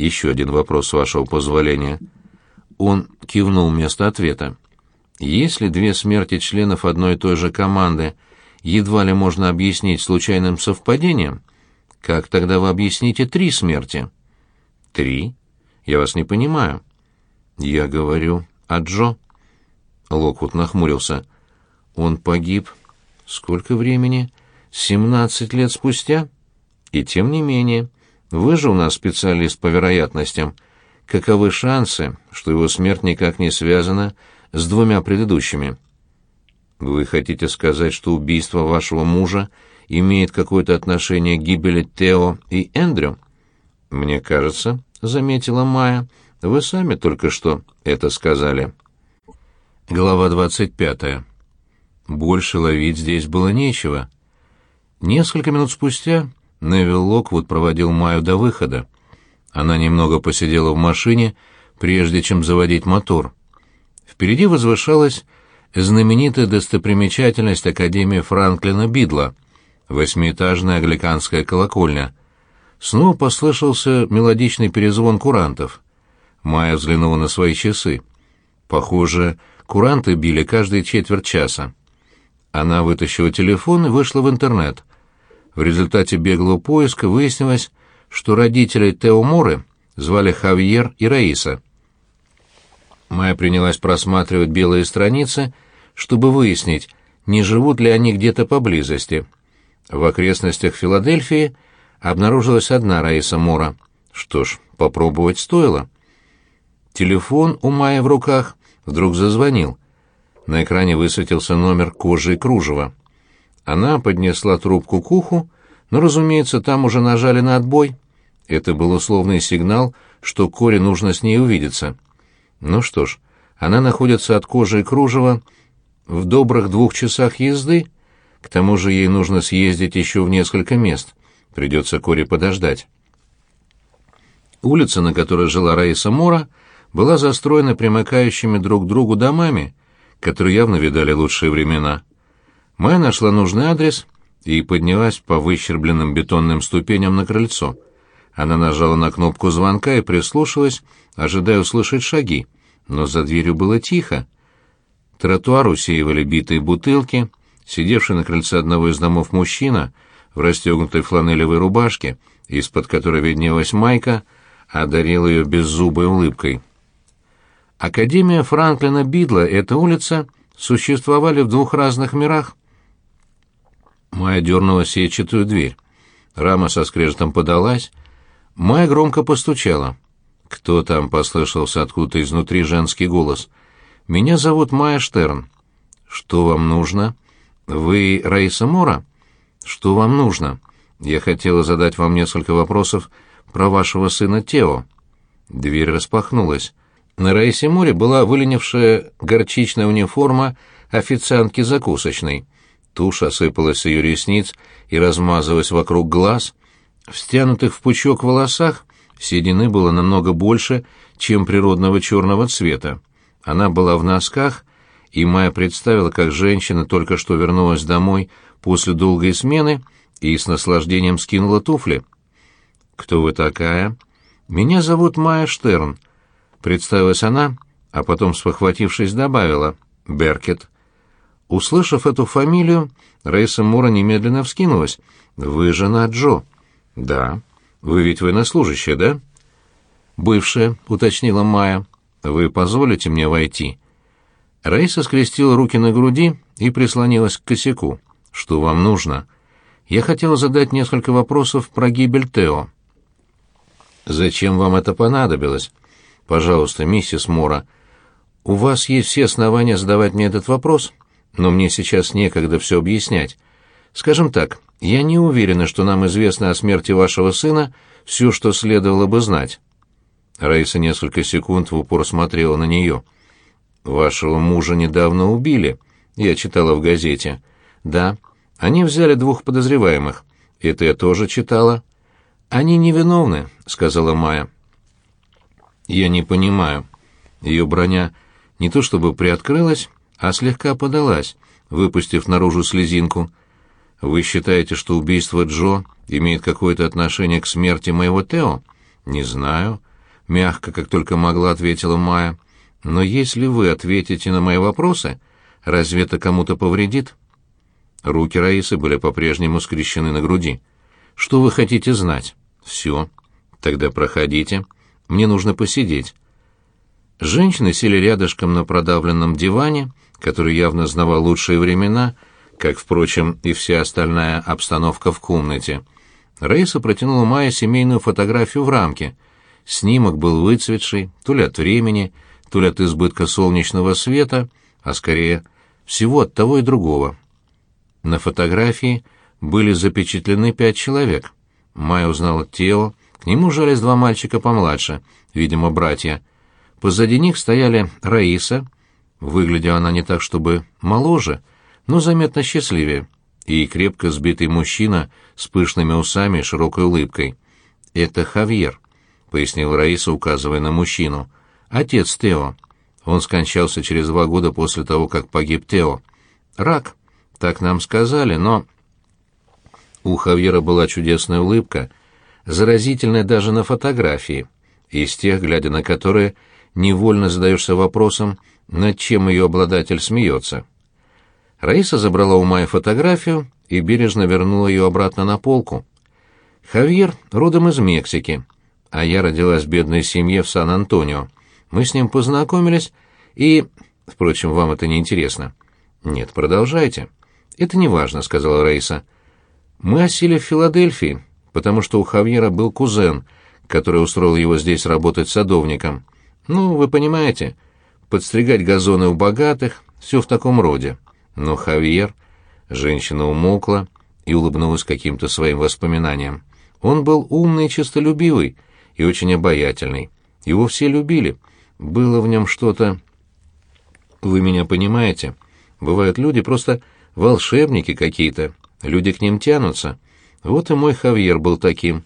Еще один вопрос, с вашего позволения. Он кивнул вместо ответа. Если две смерти членов одной и той же команды едва ли можно объяснить случайным совпадением, как тогда вы объясните три смерти? Три? Я вас не понимаю. Я говорю о Джо. Локвуд нахмурился. Он погиб. Сколько времени? Семнадцать лет спустя? И тем не менее, вы же у нас специалист по вероятностям. Каковы шансы, что его смерть никак не связана с двумя предыдущими? Вы хотите сказать, что убийство вашего мужа имеет какое-то отношение к гибели Тео и Эндрю? Мне кажется, заметила Майя, вы сами только что это сказали. Глава двадцать пятая. Больше ловить здесь было нечего. Несколько минут спустя Невил Локвуд проводил Майю до выхода. Она немного посидела в машине, прежде чем заводить мотор. Впереди возвышалась знаменитая достопримечательность Академии Франклина Бидла, восьмиэтажная англиканская колокольня. Снова послышался мелодичный перезвон курантов. Майя взглянула на свои часы. Похоже, куранты били каждые четверть часа. Она вытащила телефон и вышла в интернет. В результате беглого поиска выяснилось, что родителей Тео Моры звали Хавьер и Раиса. Майя принялась просматривать белые страницы, чтобы выяснить, не живут ли они где-то поблизости. В окрестностях Филадельфии обнаружилась одна Раиса Мора. Что ж, попробовать стоило. Телефон у Майи в руках вдруг зазвонил. На экране высветился номер кожи и кружева. Она поднесла трубку к уху, но, разумеется, там уже нажали на отбой. Это был условный сигнал, что Коре нужно с ней увидеться. Ну что ж, она находится от кожи и кружева в добрых двух часах езды, к тому же ей нужно съездить еще в несколько мест. Придется Коре подождать. Улица, на которой жила Раиса Мора, была застроена примыкающими друг к другу домами, которые явно видали лучшие времена. Майя нашла нужный адрес и поднялась по выщербленным бетонным ступеням на крыльцо. Она нажала на кнопку звонка и прислушалась, ожидая услышать шаги, но за дверью было тихо. Тротуар усеивали битые бутылки, сидевший на крыльце одного из домов мужчина в расстегнутой фланелевой рубашке, из-под которой виднелась майка, одарил ее беззубой улыбкой. Академия Франклина Бидла и эта улица существовали в двух разных мирах. Майя дернула сетчатую дверь. Рама со скрежетом подалась. Майя громко постучала. «Кто там?» — послышался откуда-то изнутри женский голос. «Меня зовут Майя Штерн». «Что вам нужно?» «Вы Раиса Мора?» «Что вам нужно?» «Я хотела задать вам несколько вопросов про вашего сына Тео». Дверь распахнулась. На Раисе Море была выленившая горчичная униформа официантки закусочной. Тушь осыпалась с ее ресниц и размазывалась вокруг глаз. В стянутых в пучок волосах седины было намного больше, чем природного черного цвета. Она была в носках, и Майя представила, как женщина только что вернулась домой после долгой смены и с наслаждением скинула туфли. «Кто вы такая?» «Меня зовут Майя Штерн», — представилась она, а потом, спохватившись, добавила «Беркет». Услышав эту фамилию, Рейса Мура немедленно вскинулась. «Вы жена Джо?» «Да». «Вы ведь военнослужащая, да?» «Бывшая», — уточнила Майя. «Вы позволите мне войти?» Раиса скрестила руки на груди и прислонилась к косяку. «Что вам нужно?» «Я хотела задать несколько вопросов про гибель Тео». «Зачем вам это понадобилось?» «Пожалуйста, миссис Мора, у вас есть все основания задавать мне этот вопрос, но мне сейчас некогда все объяснять. Скажем так, я не уверена, что нам известно о смерти вашего сына все, что следовало бы знать». Раиса несколько секунд в упор смотрела на нее. «Вашего мужа недавно убили», — я читала в газете. «Да, они взяли двух подозреваемых. Это я тоже читала». «Они невиновны», — сказала Майя. «Я не понимаю». Ее броня не то чтобы приоткрылась, а слегка подалась, выпустив наружу слезинку. «Вы считаете, что убийство Джо имеет какое-то отношение к смерти моего Тео?» «Не знаю». мягко, как только могла, ответила Майя. «Но если вы ответите на мои вопросы, разве это кому-то повредит?» Руки Раисы были по-прежнему скрещены на груди. «Что вы хотите знать?» «Все. Тогда проходите. Мне нужно посидеть». Женщины сели рядышком на продавленном диване, который явно знавал лучшие времена, как, впрочем, и вся остальная обстановка в комнате. Раиса протянула Майе семейную фотографию в рамке. Снимок был выцветший, то ли от времени, то ли от избытка солнечного света, а скорее всего от того и другого. На фотографии были запечатлены пять человек. Майя узнала тело, к нему жались два мальчика помладше, видимо, братья. Позади них стояли Раиса, выглядела она не так, чтобы моложе, но заметно счастливее, и крепко сбитый мужчина с пышными усами и широкой улыбкой. «Это Хавьер», — пояснил Раиса, указывая на мужчину. «Отец Тео. Он скончался через два года после того, как погиб Тео. Рак, так нам сказали, но...» У Хавьера была чудесная улыбка, заразительная даже на фотографии, из тех, глядя на которые невольно задаешься вопросом, над чем ее обладатель смеется. Раиса забрала у Майи фотографию и бережно вернула ее обратно на полку. Хавьер родом из Мексики, а я родилась в бедной семье в Сан-Антонио. Мы с ним познакомились, и... Впрочем, вам это не интересно. Нет, продолжайте. Это не важно, сказала Раиса. Мы осели в Филадельфии, потому что у Хавьера был кузен, который устроил его здесь работать садовником. Ну, вы понимаете, подстригать газоны у богатых, все в таком роде. Но Хавьер... Женщина умолкла и улыбнулась каким-то своим воспоминаниям. Он был умный и честолюбивый, и очень обаятельный. Его все любили. Было в нем что-то... Вы меня понимаете? Бывают люди просто волшебники какие-то. Люди к ним тянутся. Вот и мой Хавьер был таким.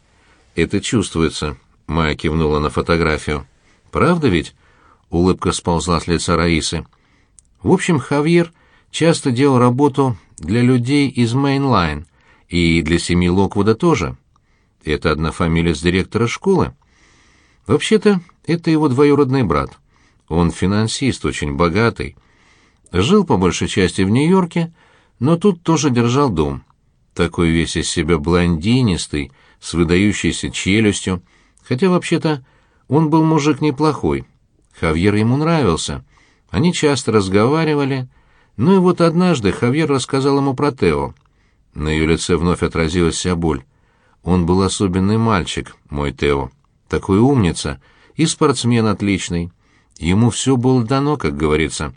Это чувствуется. Майя кивнула на фотографию. Правда ведь? Улыбка сползла с лица Раисы. В общем, Хавьер часто делал работу для людей из Мейнлайн и для семьи Локвуда тоже. Это одна фамилия с директора школы. Вообще-то, это его двоюродный брат. Он финансист, очень богатый. Жил по большей части в Нью-Йорке, но тут тоже держал дом. Такой весь из себя блондинистый, с выдающейся челюстью, хотя вообще-то он был мужик неплохой. Хавьер ему нравился. Они часто разговаривали. Ну и вот однажды Хавьер рассказал ему про Тео. На ее лице вновь отразилась вся боль. Он был особенный мальчик, мой Тео. Такой умница и спортсмен отличный. Ему все было дано, как говорится.